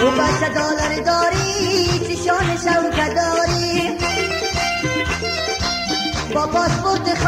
او بچه دلار داری چشان شوکه داری؟ با پاسپورت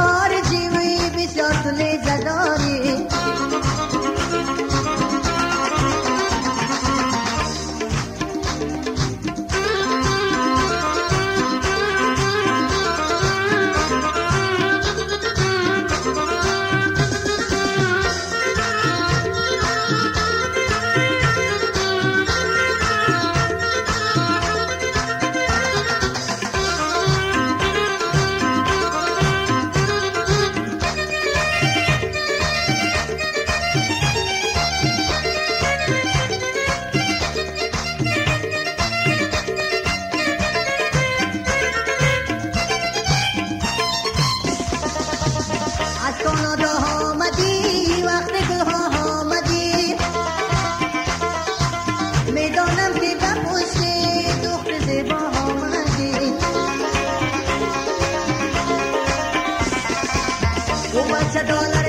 او بچه دلار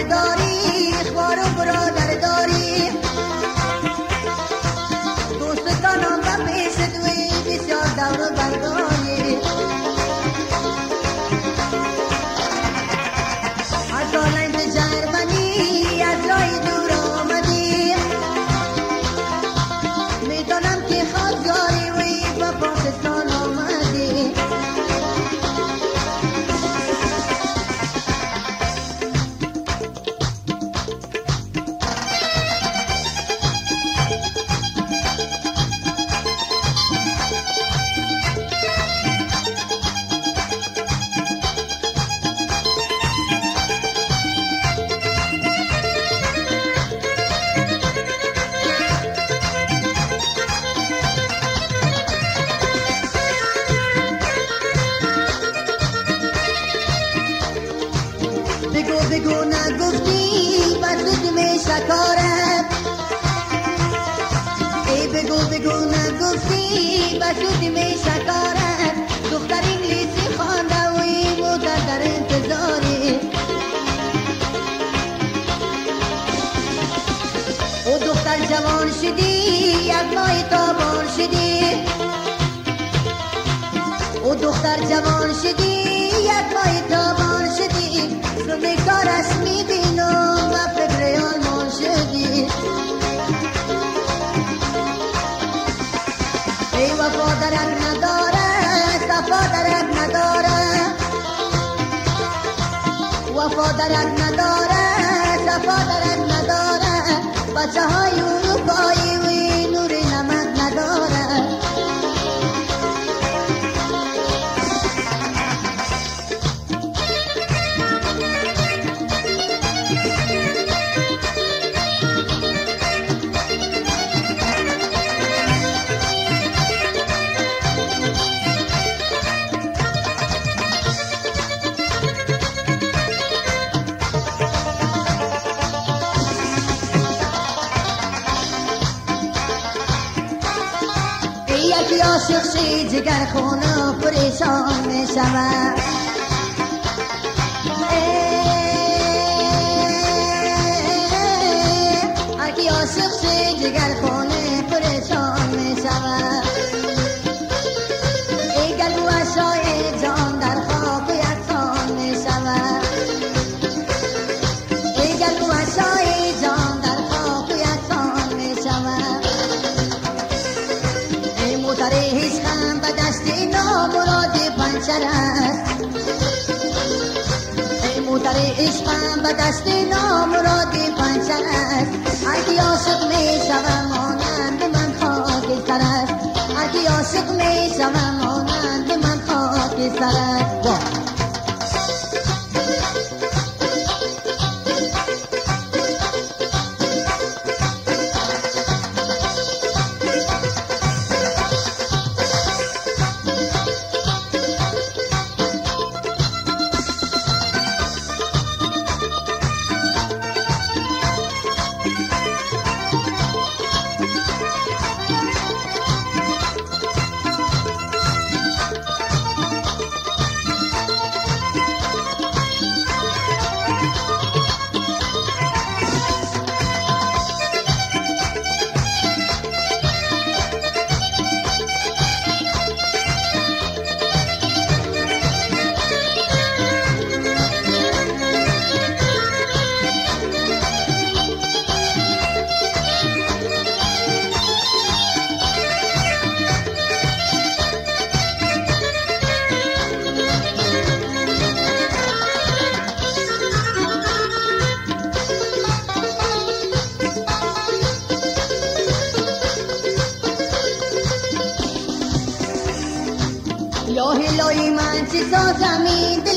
بگو بگو نگفتی بسود می شکارم دختر انگلیسی خوانده و مدت در انتظاری. او دختر جوان شدی یک ماه تابان شدی. او دختر جوان شدی یک ماه تابان یکی عاشق شی جگر خونه پریشان می شود هرکی عاشق شی جگر خونه پنچر است ای موتر عشقم به دست نامرادی پنچر است هرکی عاشق می شوم مانند من خاک سر است هرکی عاشق می شوم مانند من خاک سر است Don't tell me.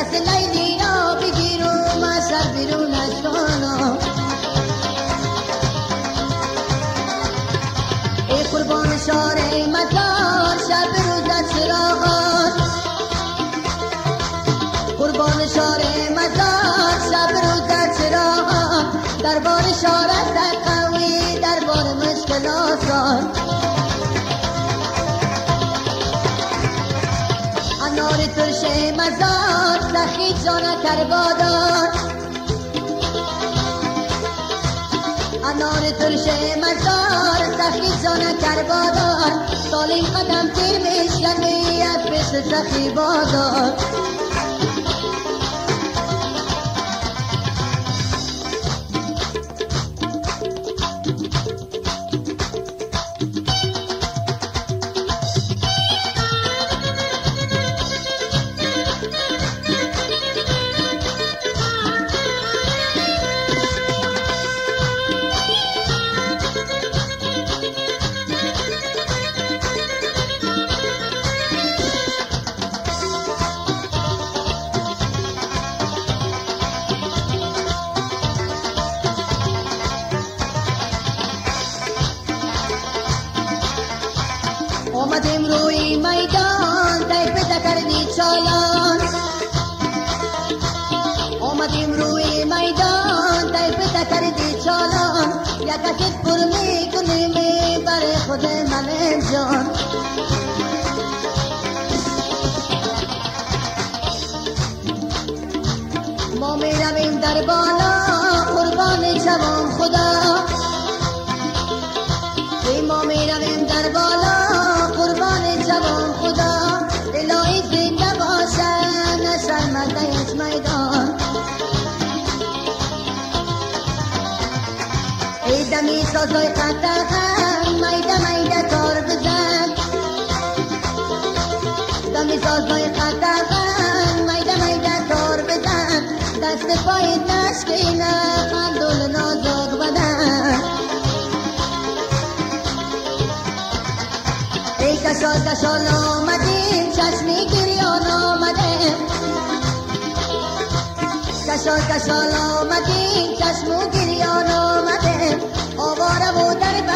دست لیلی را بگیرم از سر بیرونش کنم ای قربان شاره مزار شب روزت چراغان قربان شاره مزار شب روزت چراغان دربار شارت قوی دربار مشکل آسان انار ترش مزار سخی جان کربادار انار ترش مزار سخی جان کربادار سالین قدم تیر پیش سخی بادار پر می‌کنیم بر خود من جان ما می رویم در بالا قربان جوان خدا. ای ما می رویم در بالا دمی سازای قطعه میده میده تار بزن دمی سازای قطعه میده میده تار بزن دست پای نشکینه خندول نازک بدن ای کشال کشال آمدیم چشمی گریان آمده کشال کشال آمدیم چشم گریان آمده آواره و در